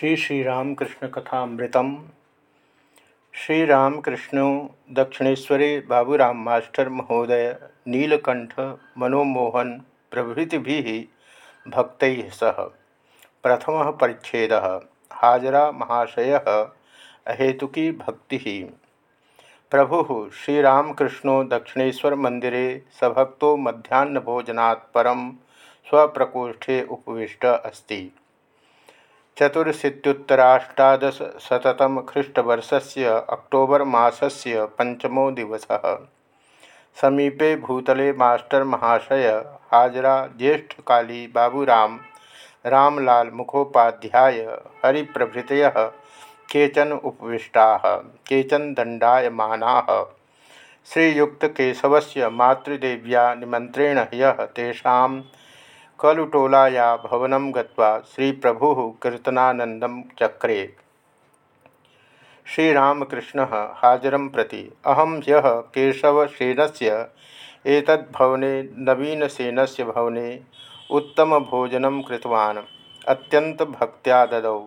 श्री श्रीरामकृष्ण कथामृतम। श्रीरामकृष्ण दक्षिणेश्वरे बाबूराम मास्टर महोदय नीलकंठ मनोमोहन प्रभृति भक्त सह। प्रथम परिच्छेद। हाजरा महाशय अहेतुकी भक्ति। प्रभु श्रीरामकृष्णो दक्षिणेश्वर मंदिरे सभक्तो मध्याह्न भोजनात् परम स्वप्रकोष्ठे उपविष्ट अस्ति। चतुरशीतुत्तराष्टादशतम ख्रीष्टवर्ष से अक्टोबर मसल पंचमो दिवस। समीपे भूतले मास्टर महाशय, हाजरा ज्येष्ठकाली बाबूराम, रामलाल मुखोपाध्याय हरिप्रभृत केचन उपविष्टा, केचन दंडायमाना श्रीयुक्तकेशवस्य मातृदेव्या निमंत्रेण ह्यः कलुटोलाया भवनं गत्वा श्रीप्रभुः कीर्तनानन्दं चक्रे। श्रीरामकृष्ण हाजरं प्रति अहम ह्यः केशवसेनस्य, एतद्भवने नवीनसेनस्य भवने उत्तमभोजनं कृतवान् अत्यन्तभक्त्या ददौ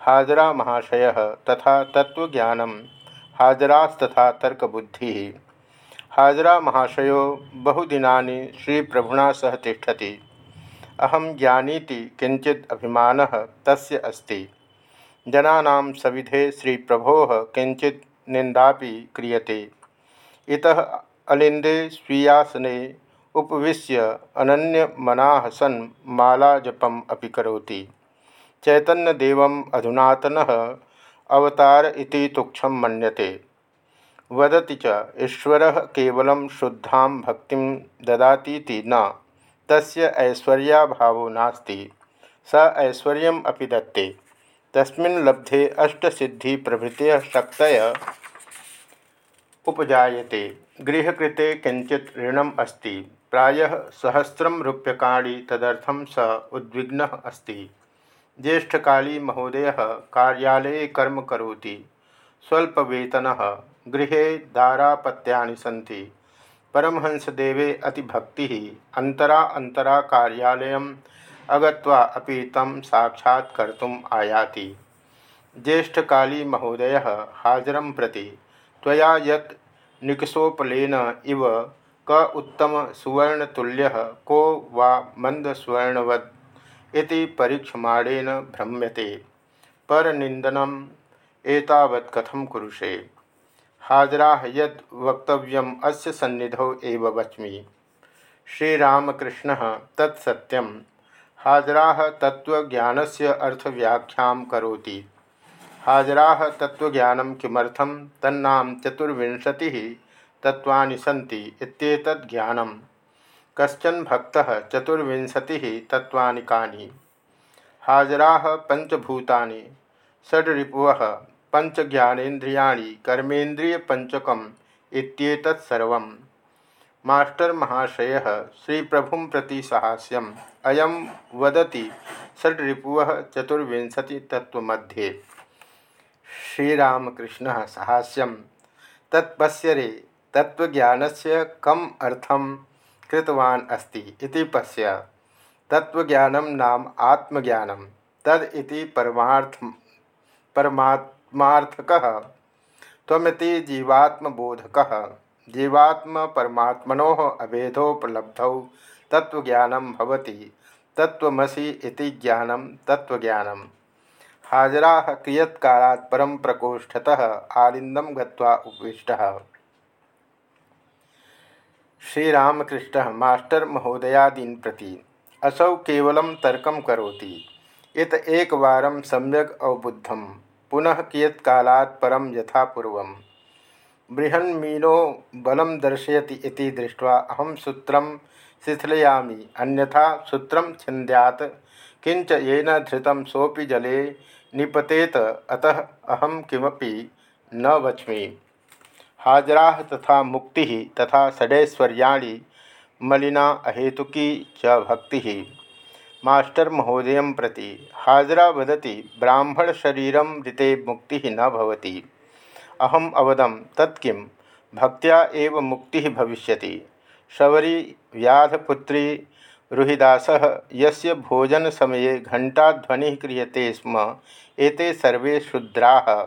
हाजरा महाशय तथा हाजरास्तथा तर्कबुद्धिः। हाजरा महाशयो बहुदिनानि श्रीप्रभुना सह तिष्ठति। अहम ज्ञानीति किंचित अभिमान तस्य अस्ति। जनानां सविधे श्री प्रभो किंचित निंदापि क्रियते। इतः अलिंदे स्वीयासने उपविश्य अनन्यमनाः सन् मालाजपम् अपि करोति। चैतन्यदेवम् अधुनातनः अवतार इति तुक्षं मन्यते। वदति च, ईश्वरः केवलं शुद्धां भक्तिं ददातीति न। तस्य ऐश्वर्याभावो नास्ति। स ऐश्वर्य दत्ते। तस्मिन् लब्धे अष्टसिद्धि प्रभृतय शक्तय उपजायते। गृहकृते किंचित ऋणम अस्ति। प्रायः सहस्रम रूप्यकाणि तदर्थं स उद्विग्नः अस्ति। ज्येष्ठकाली महोदय कार्यालये कर्म करोति। स्वल्पवेतनः। गृहे दारापत्यानि सन्ति। परमहंसदेवे अतिभक्ति अंतरा अंतरा कार्यालय अगत्वा अपि तम साक्षात्कर्तुम आयाति। ज्येष्ठकाली महोदय हाजरं प्रति, त्वया यत् इव क उत्तम सुवर्णतुल्य को वा मंदस्वर्णवद इति परीक्षमाणेन भ्रम्यते। परनिंदनम एतावत् कथम कुरुषे? हाजरा यद वक्तव्यम अस्य सन्निधौ एव वच्मि। श्रीरामकृष्ण तत्सत्यम हाजरा तत्वज्ञानस्य अर्थव्याख्यां करोति। हाजरा तत्वज्ञानं किमर्थं तन्नाम चतुर्विंशतिः सन्ति इत्येतद् ज्ञानं भक्त भक्तः तत्वा का हाजरा पंचभूता षड्रिपुवः पंच ज्ञानेन्द्रियाणि कर्मेन्द्रिय पंचकम मास्टर महाशय श्री प्रभु प्रति साहस्यम। अयम वदति षड्रिपु चतुर्विंशति तत्वमध्ये श्रीरामकृष्ण साहस्यम। तत्पश्यरे तत्वज्ञानस्य कम अर्थम कृतवान् अस्ति इति पश्य। तत्वज्ञानं नाम आत्मज्ञानं। तद इति परमार्थ परमात् आत्मार्थक तमिति जीवात्मबोधक। जीवात्म परमात्मनो अभेदोपलब्धौ तत्वज्ञानम भवति। तत्वमसि इति ज्ञानम तत्वज्ञानम हाजरा कियत्कालात् परम प्रकोष्ठतः आलिंदम गत्वा उपविष्टः। श्रीरामकृष्ण मास्टर महोदयादीन प्रति असौ केवलं तर्कं करोति। इत एकवारं सम्यक् अवबुद्धम्। पुनः कियत्कालात् परम यथापूर्व बृहन्मीनो बलम दर्शयति इति दृष्ट्वा अहम सूत्रम शिथिलयामि अन्यथा सूत्रम छिंद्यात् किंच येन धृतं सोपि जले निपतेत, अतः अहम किमपि न वच्मि। हाजरा तथा मुक्ति, तथा षडैश्वर्याणि मलिना अहेतुकी च भक्ति। मास्टर महोदय प्रति हाजरा वदती, ब्राह्मण शरीर ऋते मुक्ति न भवति। अहम अवदम तत्किं भक्त्या एव मुक्ति भविष्य शबरी, व्याधपुत्री, रुहिदास, यस्य भोजन समये घंटाध्वनि क्रियते स्म, एते सर्वे शूद्राः।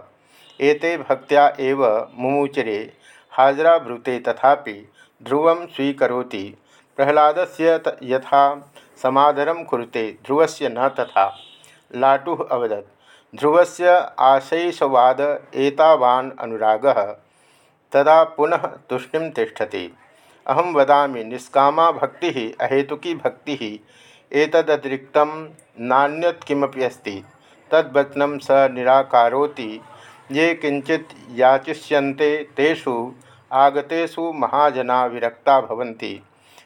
एते भक्त्या एव मुमुचरे हाजराभृते तथापि ध्रुव स्वीकरोति। से यथा समादरं कुरुते, ध्रुवस्य न तथा। लाटुः अवदत्। ध्रुवस्य आशैषवाद एतावान् अनुरागः, तदा पुनः तुष्णिं ठति अहम वदा निष्कामा भक्ति, अहेतुकी भक्ति, एतदतिरिक्त नान्यत किमपि अस्ति। तद्वचनं स निराकारोति। ये किंचित याचिष्यन्ते, तेषु आगतेषु महाजना विरक्ता भवन्ति।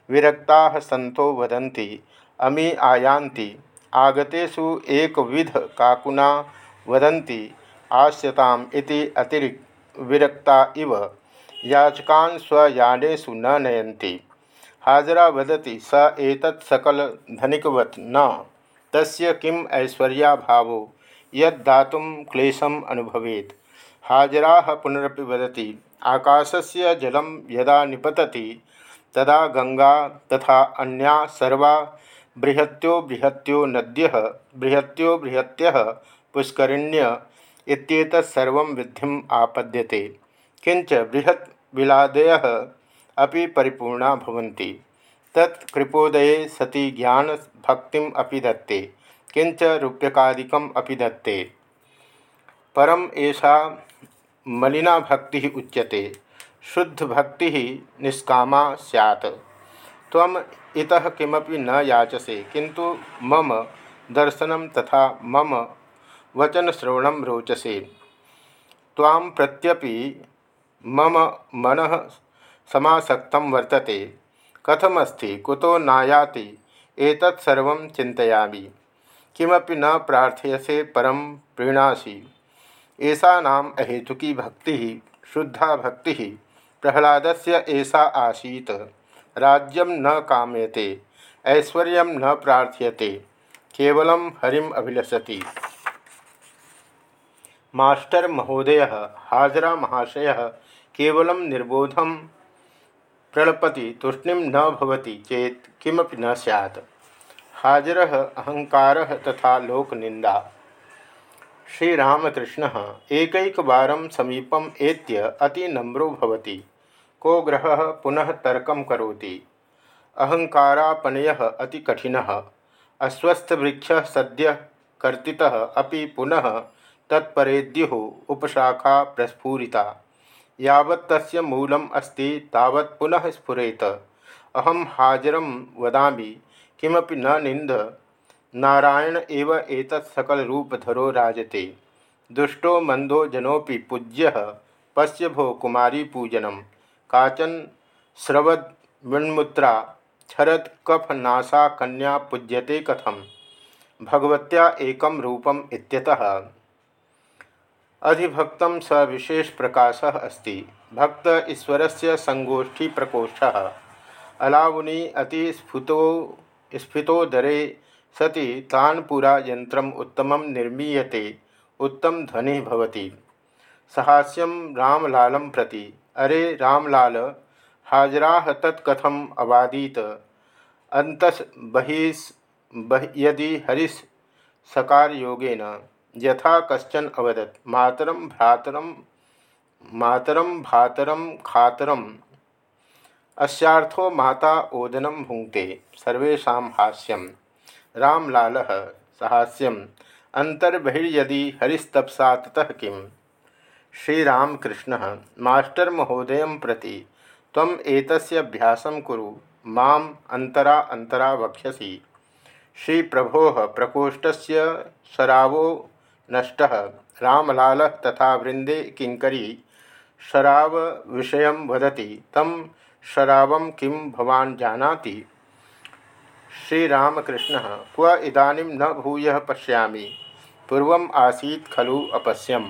विरक्ताः सन्तो वदन्ति। अमी आयान्ति। आगतेषु एकविध काकुना वदन्ति आस्यताम् इति अतिरिक्त विरक्ता इव। याचकान् स्वयानेषु न नयन्ति। हाजरा वदति, स एतत् सकल धनिकवत् न। तस्य किम् ऐश्वर्याभावो? यद्दातुं क्लेशम् अनुभवेत्। हाजराः पुनरपि वदति, आकाशस्य जलं यदा निपतति, तदा गंगा तथा अन्या सर्वा बृहत्यो बृहत्यो नद्यः, बृहत्यो बृहत्य पुष्करिण्य सर्वं विद्धिम् आपद्यते। किंच बृहत् विलादय अभी परिपूर्णा भवन्ति। तत् कृपोदये सति ज्ञान भक्ति अभी दत्ते। किंच अभी दत्ते। परम ऐसा मलिना भक्ति उच्यते। शुद्ध भक्ति निष्कामा सैत् तम इतः किमपि न याचसे किंतु मम दर्शन तथा मम वचन श्रवण रोचसे। ताम प्रत्यपि मम मन समासक्त वर्तते। कथमस्ति, कुतो नायाति एतत्सर्व चिंतयामि किमपि न प्रार्थयसे परम प्रीणासी। ऐसा नाम अहेतुकी भक्ति, शुद्धा भक्ति प्रहलाद से ऐसा राज्यम न काम्यते, ऐश्वर्य न प्रार्थ्यते, केवल हरिम अभिलषति। मास्टर महोदय, हाजरा महाशय, केवल निर्बोधम प्रणपति तूषणि न चेत किमपि न सैत् हाजर अहंकार तथा लोकनिंदा श्रीरामकृष्ण एक समीपम एत्य अतिनम्रो भवति। को ग्रह पुनः तर्क करोति। अहंकारापनय अति कठिन। अस्वस्थवृक्ष सद्य कर्ति अभी पुनः तत्परेद्यु उपशाखा प्रस्फुरीता। यावत् तस्य मूलम् अस्ति, तावत् पुनः स्फुरेत। अहम हाजर वदामि, किमपि न निंद नारायण एव एतत् सकलरूपधरो राजते। दुष्टो मंदो जनोपि पूज्य पश्य भो कुमारी पूजनम काचन स्रवद विण्मुत्रा छरद कफ नासा कन्या पूज्यते कथम। भगवत्या एकम रूपम इत्यतः। अधिभक्त स विशेष प्रकाश अस्त। भक्त ईश्वर से संगोष्ठी प्रकोष्ठ। अलावुनी अतिस्फुतो स्फुतोदरे सति तानपुरा यंत्र उत्तम निर्मीयते, उत्तम ध्वनि भवति। सहास्यम रामलाल प्रति। अरे रामलाल, हाजरा तत्कथम अवादीत। अंतस बहिस्, बह, यदि हरीश सकार योगेन, यथा कशन अवदत। मातरम भ्रातरम मातरम भातरम खातरम अस्यार्थो माता ओदनम भुंक्ते सर्वेशा हास्यम रामलाल सहास्यम। अंतर्बहिर्यदि हरिस्तपसा ततः किम? श्रीरामकृष्ण मास्टर महोदय प्रति तम एतस्य अभ्यासं कुरु। माम अंतरा अंतरा वक्ष्यसि। श्री प्रभो प्रकोष्ठस्य शरावो नष्ट। रामलाल तथा वृंदे किंकरी शराव विषय वदती। तम शराव किं भवान जानाति? श्रीरामकृष्ण, क्व इदानीं न भूय पश्यामि। पूर्व आसी खलु अपश्यम